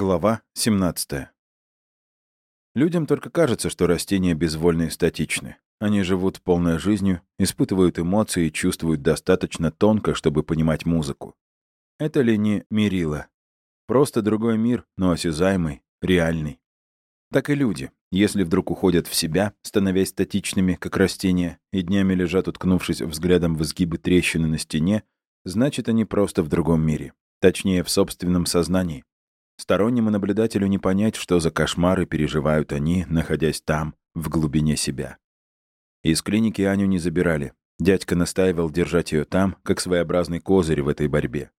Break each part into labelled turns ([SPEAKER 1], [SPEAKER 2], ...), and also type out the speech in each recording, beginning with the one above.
[SPEAKER 1] Глава 17. Людям только кажется, что растения безвольны и статичны. Они живут полной жизнью, испытывают эмоции и чувствуют достаточно тонко, чтобы понимать музыку. Это ли не мерило? Просто другой мир, но осязаемый, реальный. Так и люди, если вдруг уходят в себя, становясь статичными, как растения, и днями лежат, уткнувшись взглядом в изгибы трещины на стене, значит, они просто в другом мире. Точнее, в собственном сознании. Стороннему наблюдателю не понять, что за кошмары переживают они, находясь там, в глубине себя. Из клиники Аню не забирали. Дядька настаивал держать ее там, как своеобразный козырь в этой борьбе.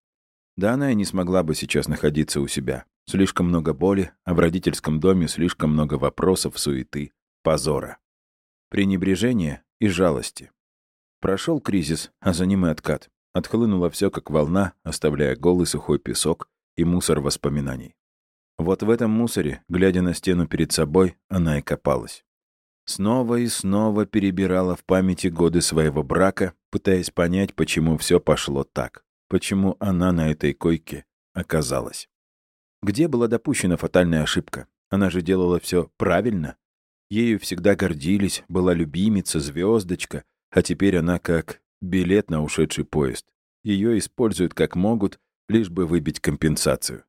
[SPEAKER 1] Да она и не смогла бы сейчас находиться у себя. Слишком много боли, а в родительском доме слишком много вопросов, суеты, позора. Пренебрежения и жалости. Прошел кризис, а за ним и откат. Отхлынуло все как волна, оставляя голый сухой песок, и мусор воспоминаний. Вот в этом мусоре, глядя на стену перед собой, она и копалась. Снова и снова перебирала в памяти годы своего брака, пытаясь понять, почему все пошло так, почему она на этой койке оказалась. Где была допущена фатальная ошибка? Она же делала все правильно. Ею всегда гордились, была любимица, звездочка, а теперь она как билет на ушедший поезд. Ее используют как могут, лишь бы выбить компенсацию.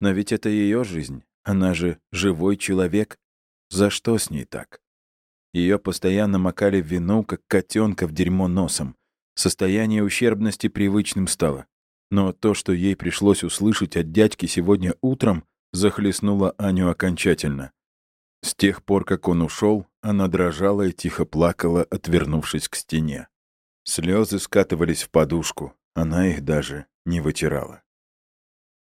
[SPEAKER 1] Но ведь это ее жизнь, она же живой человек. За что с ней так? Ее постоянно макали в вину, как котенка в дерьмо носом. Состояние ущербности привычным стало. Но то, что ей пришлось услышать от дядьки сегодня утром, захлестнуло Аню окончательно. С тех пор, как он ушел, она дрожала и тихо плакала, отвернувшись к стене. Слезы скатывались в подушку, она их даже не вытирала.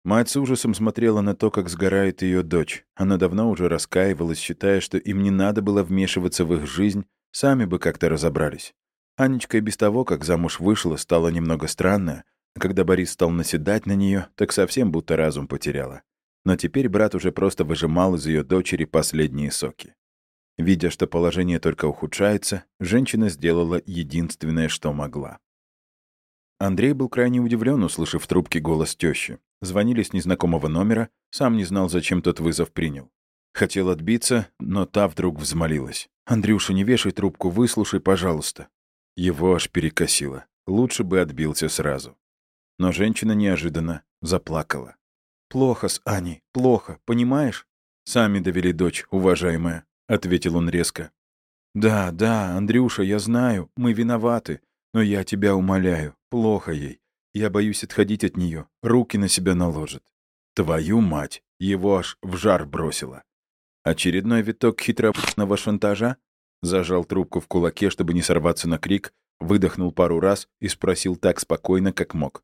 [SPEAKER 1] Мать с ужасом смотрела на то, как сгорает ее дочь. Она давно уже раскаивалась, считая, что им не надо было вмешиваться в их жизнь, сами бы как-то разобрались. Анечка и без того, как замуж вышла, стала немного странная, а когда Борис стал наседать на нее, так совсем будто разум потеряла. Но теперь брат уже просто выжимал из ее дочери последние соки. Видя, что положение только ухудшается, женщина сделала единственное, что могла. Андрей был крайне удивлен, услышав в трубке голос тещи. Звонили с незнакомого номера, сам не знал, зачем тот вызов принял. Хотел отбиться, но та вдруг взмолилась. «Андрюша, не вешай трубку, выслушай, пожалуйста». Его аж перекосило. Лучше бы отбился сразу. Но женщина неожиданно заплакала. «Плохо с Аней, плохо, понимаешь?» «Сами довели дочь, уважаемая», — ответил он резко. «Да, да, Андрюша, я знаю, мы виноваты. Но я тебя умоляю, плохо ей. Я боюсь отходить от нее, руки на себя наложит. Твою мать, его аж в жар бросило. Очередной виток хитроопытного шантажа? Зажал трубку в кулаке, чтобы не сорваться на крик, выдохнул пару раз и спросил так спокойно, как мог.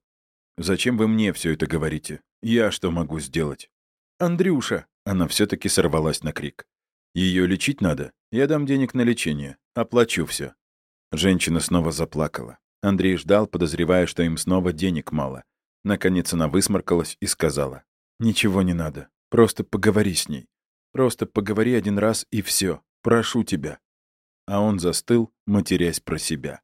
[SPEAKER 1] «Зачем вы мне все это говорите? Я что могу сделать?» «Андрюша!» Она все таки сорвалась на крик. Ее лечить надо? Я дам денег на лечение. Оплачу все. Женщина снова заплакала. Андрей ждал, подозревая, что им снова денег мало. Наконец она высморкалась и сказала. «Ничего не надо. Просто поговори с ней. Просто поговори один раз и все. Прошу тебя». А он застыл, матерясь про себя.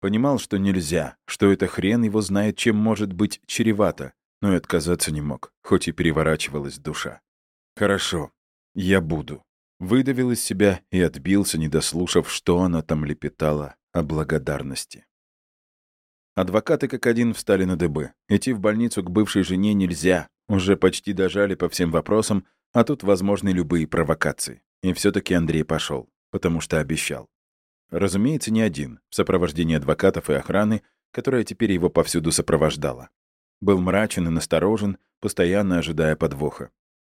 [SPEAKER 1] Понимал, что нельзя, что это хрен его знает, чем может быть чревато, но и отказаться не мог, хоть и переворачивалась душа. «Хорошо, я буду». Выдавил из себя и отбился, не дослушав, что она там лепетала о благодарности. Адвокаты как один встали на дыбы. Идти в больницу к бывшей жене нельзя. Уже почти дожали по всем вопросам, а тут возможны любые провокации. И все таки Андрей пошел, потому что обещал. Разумеется, не один, в сопровождении адвокатов и охраны, которая теперь его повсюду сопровождала. Был мрачен и насторожен, постоянно ожидая подвоха.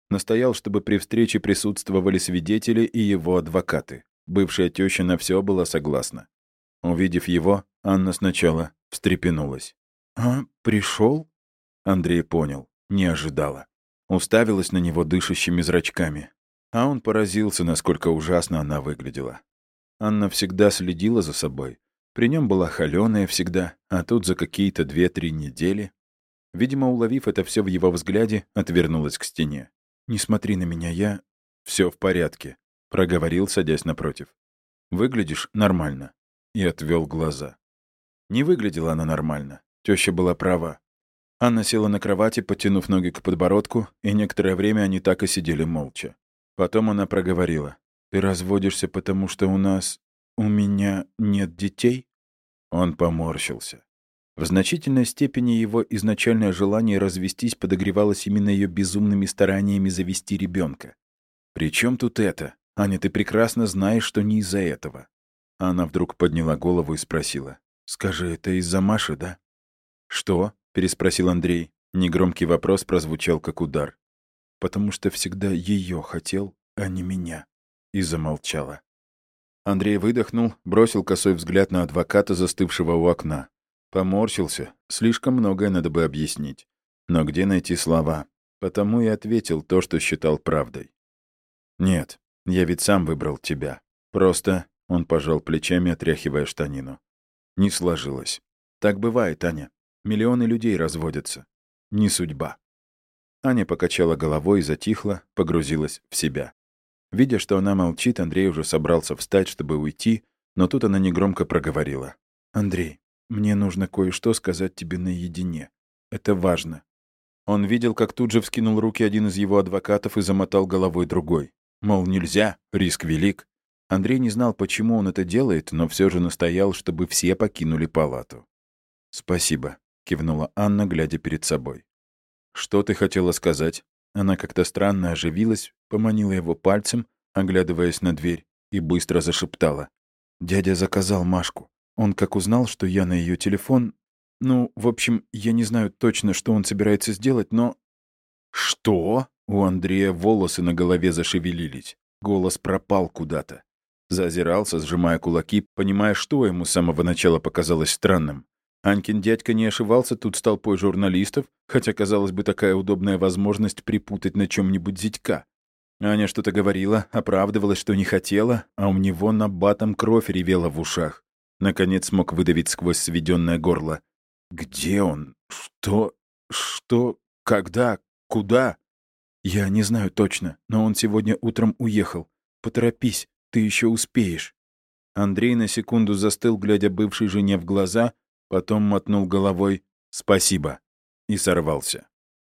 [SPEAKER 1] Настоял, чтобы при встрече присутствовали свидетели и его адвокаты. Бывшая теща на все была согласна. Увидев его, Анна сначала встрепенулась. «А, пришел? Андрей понял, не ожидала. Уставилась на него дышащими зрачками. А он поразился, насколько ужасно она выглядела. Анна всегда следила за собой. При нем была холеная всегда, а тут за какие-то две-три недели. Видимо, уловив это все в его взгляде, отвернулась к стене. «Не смотри на меня, я...» Все в порядке», — проговорил, садясь напротив. «Выглядишь нормально». И отвел глаза. Не выглядела она нормально. Теща была права. Анна села на кровати, потянув ноги к подбородку, и некоторое время они так и сидели молча. Потом она проговорила. «Ты разводишься, потому что у нас... у меня нет детей?» Он поморщился. В значительной степени его изначальное желание развестись подогревалось именно ее безумными стараниями завести ребенка. «При чем тут это? Аня, ты прекрасно знаешь, что не из-за этого». Она вдруг подняла голову и спросила. «Скажи, это из-за Маши, да?» «Что?» — переспросил Андрей. Негромкий вопрос прозвучал как удар. «Потому что всегда ее хотел, а не меня». И замолчала. Андрей выдохнул, бросил косой взгляд на адвоката, застывшего у окна. Поморщился. Слишком многое надо бы объяснить. Но где найти слова? Потому и ответил то, что считал правдой. «Нет, я ведь сам выбрал тебя. Просто...» — он пожал плечами, отряхивая штанину. «Не сложилось. Так бывает, Аня. Миллионы людей разводятся. Не судьба». Аня покачала головой затихла, погрузилась в себя. Видя, что она молчит, Андрей уже собрался встать, чтобы уйти, но тут она негромко проговорила. «Андрей, мне нужно кое-что сказать тебе наедине. Это важно». Он видел, как тут же вскинул руки один из его адвокатов и замотал головой другой. Мол, нельзя, риск велик. Андрей не знал, почему он это делает, но все же настоял, чтобы все покинули палату. «Спасибо», — кивнула Анна, глядя перед собой. «Что ты хотела сказать?» Она как-то странно оживилась, поманила его пальцем, оглядываясь на дверь, и быстро зашептала. «Дядя заказал Машку. Он как узнал, что я на ее телефон... Ну, в общем, я не знаю точно, что он собирается сделать, но...» «Что?» У Андрея волосы на голове зашевелились. Голос пропал куда-то. Зазирался, сжимая кулаки, понимая, что ему с самого начала показалось странным. Анькин дядька не ошивался тут с толпой журналистов, хотя, казалось бы, такая удобная возможность припутать на чем нибудь зятька. Аня что-то говорила, оправдывалась, что не хотела, а у него на батом кровь ревела в ушах. Наконец смог выдавить сквозь сведенное горло. «Где он? Что? Что? Когда? Куда?» «Я не знаю точно, но он сегодня утром уехал. Поторопись, ты еще успеешь». Андрей на секунду застыл, глядя бывшей жене в глаза, потом мотнул головой «Спасибо» и сорвался.